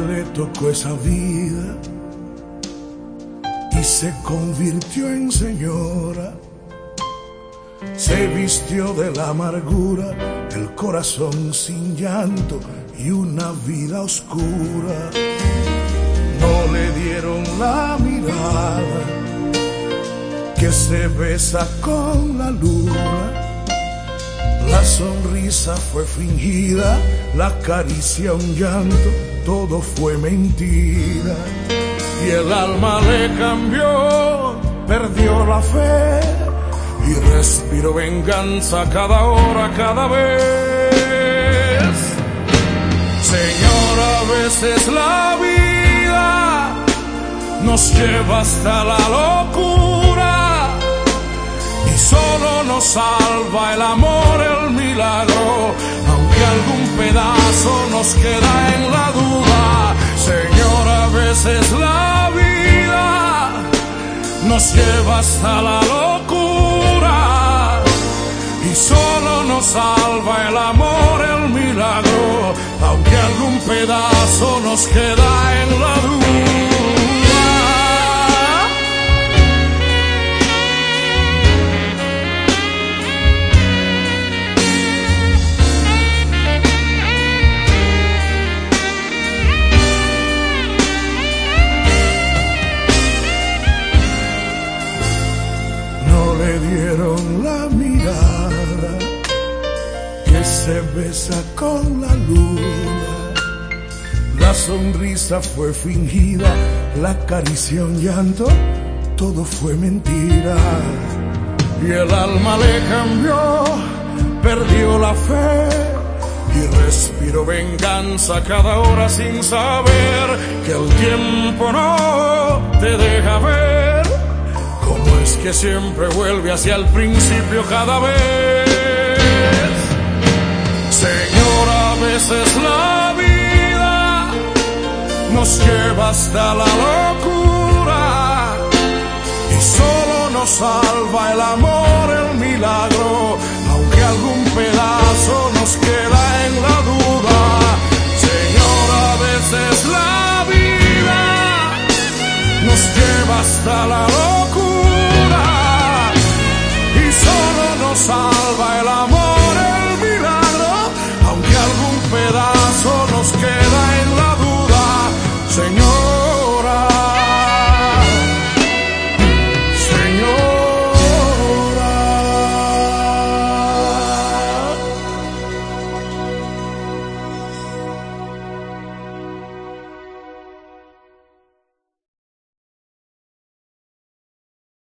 le tocó esa vida y se convirtió en señora. Se vistió de la amargura, el corazón sin llanto y una vida oscura. No le dieron la mirada que se besa con la luna la sonrisa fue fingida, la caricia un llanto, todo fue mentira. Y el alma le cambió, perdió la fe y respiró venganza cada hora, cada vez. Señor, a veces la vida nos lleva hasta la locura nos lleva hasta la locura y solo nos salva el amor, el milagro, aunque algún pedazo nos queda en la duda. Dieron la mirada que se besa con la luna. La sonrisa fue fingida, la caricia un llanto, todo fue mentira. Y el alma le cambió, perdió la fe y respiró venganza cada hora sin saber que el tiempo no te deja ver que siempre vuelve hacia el principio cada vez. Señor, a veces la vida nos lleva hasta la locura y solo nos salva el amor, el milagro, aunque algún pedazo nos queda en la duda. Señor, a veces la vida nos lleva hasta la locura salva el alma.